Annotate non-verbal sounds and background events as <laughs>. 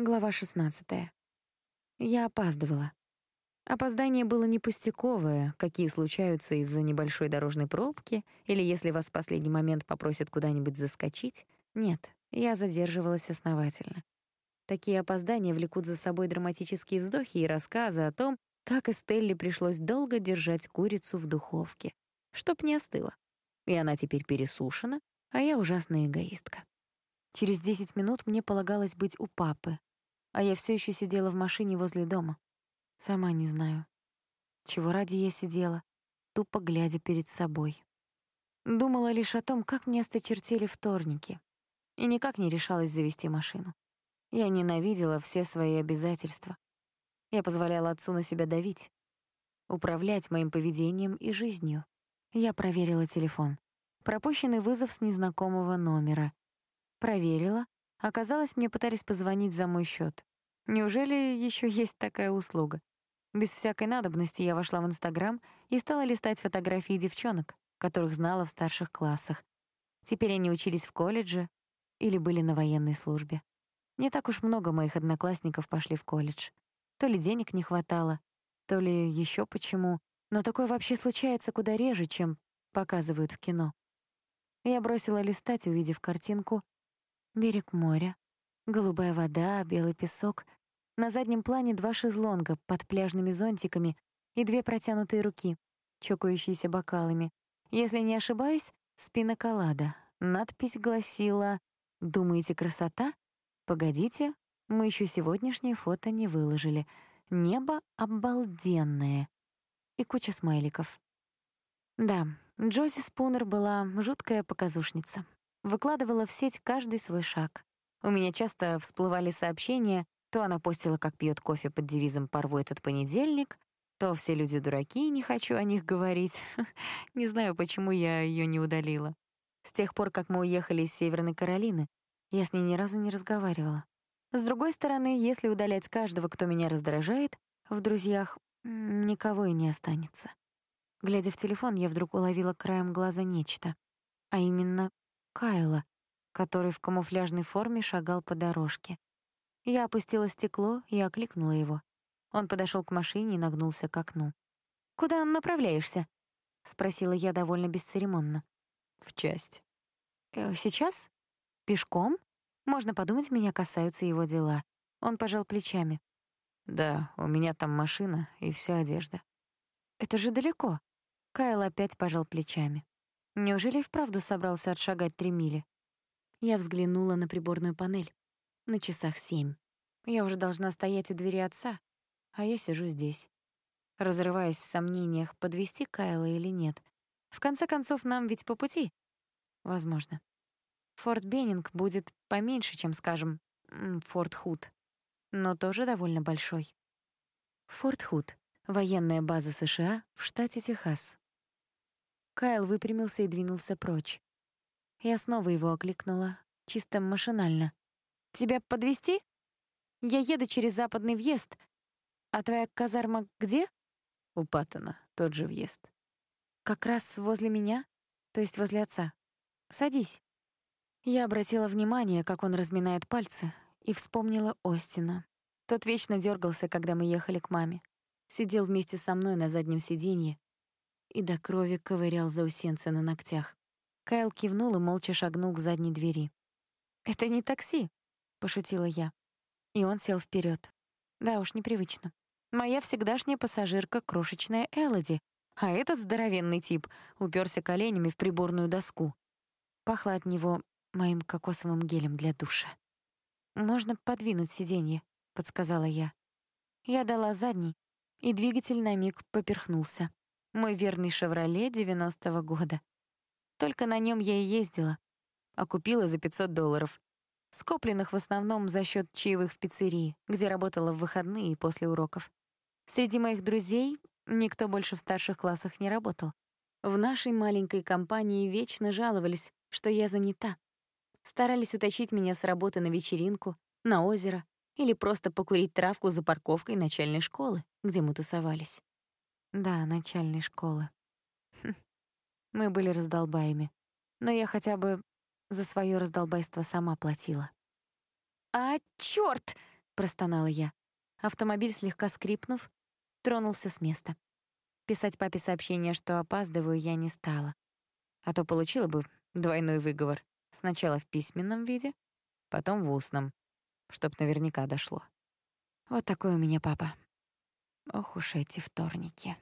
Глава 16. Я опаздывала. Опоздание было не пустяковое, какие случаются из-за небольшой дорожной пробки или если вас в последний момент попросят куда-нибудь заскочить. Нет, я задерживалась основательно. Такие опоздания влекут за собой драматические вздохи и рассказы о том, как Эстелле пришлось долго держать курицу в духовке, чтоб не остыла. И она теперь пересушена, а я ужасная эгоистка. Через 10 минут мне полагалось быть у папы, а я все еще сидела в машине возле дома. Сама не знаю, чего ради я сидела, тупо глядя перед собой. Думала лишь о том, как мне осточертели вторники, и никак не решалась завести машину. Я ненавидела все свои обязательства. Я позволяла отцу на себя давить, управлять моим поведением и жизнью. Я проверила телефон. Пропущенный вызов с незнакомого номера. Проверила. Оказалось, мне пытались позвонить за мой счет. Неужели еще есть такая услуга? Без всякой надобности я вошла в Инстаграм и стала листать фотографии девчонок, которых знала в старших классах. Теперь они учились в колледже или были на военной службе. Не так уж много моих одноклассников пошли в колледж. То ли денег не хватало, то ли еще почему. Но такое вообще случается куда реже, чем показывают в кино. Я бросила листать, увидев картинку. Берег моря, голубая вода, белый песок — на заднем плане два шезлонга под пляжными зонтиками и две протянутые руки, чокающиеся бокалами. Если не ошибаюсь, спиноколада. Надпись гласила «Думаете, красота? Погодите, мы еще сегодняшнее фото не выложили. Небо обалденное». И куча смайликов. Да, Джози Спунер была жуткая показушница. Выкладывала в сеть каждый свой шаг. У меня часто всплывали сообщения, то она постила, как пьет кофе под девизом «Порву этот понедельник», то все люди дураки, не хочу о них говорить. <laughs> не знаю, почему я ее не удалила. С тех пор, как мы уехали из Северной Каролины, я с ней ни разу не разговаривала. С другой стороны, если удалять каждого, кто меня раздражает, в друзьях никого и не останется. Глядя в телефон, я вдруг уловила краем глаза нечто. А именно Кайла, который в камуфляжной форме шагал по дорожке. Я опустила стекло и окликнула его. Он подошел к машине и нагнулся к окну. «Куда направляешься?» — спросила я довольно бесцеремонно. «В часть». «Э, «Сейчас? Пешком? Можно подумать, меня касаются его дела». Он пожал плечами. «Да, у меня там машина и вся одежда». «Это же далеко». Кайл опять пожал плечами. Неужели вправду собрался отшагать три мили? Я взглянула на приборную панель. На часах семь. Я уже должна стоять у двери отца, а я сижу здесь, разрываясь в сомнениях, подвести Кайла или нет. В конце концов, нам ведь по пути. Возможно. Форт Беннинг будет поменьше, чем, скажем, Форт Худ, но тоже довольно большой. Форт Худ — военная база США в штате Техас. Кайл выпрямился и двинулся прочь. Я снова его окликнула, чисто машинально. Тебя подвести? Я еду через западный въезд. А твоя казарма где? У Паттона, тот же въезд. Как раз возле меня, то есть возле отца. Садись. Я обратила внимание, как он разминает пальцы, и вспомнила Остина. Тот вечно дергался, когда мы ехали к маме. Сидел вместе со мной на заднем сиденье и до крови ковырял заусенцы на ногтях. Кайл кивнул и молча шагнул к задней двери. «Это не такси», — пошутила я. И он сел вперед. Да уж, непривычно. Моя всегдашняя пассажирка — крошечная Элоди, а этот здоровенный тип уперся коленями в приборную доску. Пахло от него моим кокосовым гелем для душа. «Можно подвинуть сиденье», — подсказала я. Я дала задний, и двигатель на миг поперхнулся. Мой верный «Шевроле» девяностого года. Только на нем я и ездила, а купила за 500 долларов скопленных в основном за счет чаевых в пиццерии, где работала в выходные и после уроков. Среди моих друзей никто больше в старших классах не работал. В нашей маленькой компании вечно жаловались, что я занята. Старались утащить меня с работы на вечеринку, на озеро или просто покурить травку за парковкой начальной школы, где мы тусовались. Да, начальной школы. Хм. Мы были раздолбаями. Но я хотя бы за свое раздолбайство сама платила. «А, чёрт!» простонала я. Автомобиль, слегка скрипнув, тронулся с места. Писать папе сообщение, что опаздываю, я не стала. А то получила бы двойной выговор. Сначала в письменном виде, потом в устном, чтоб наверняка дошло. Вот такой у меня папа. Ох уж эти вторники.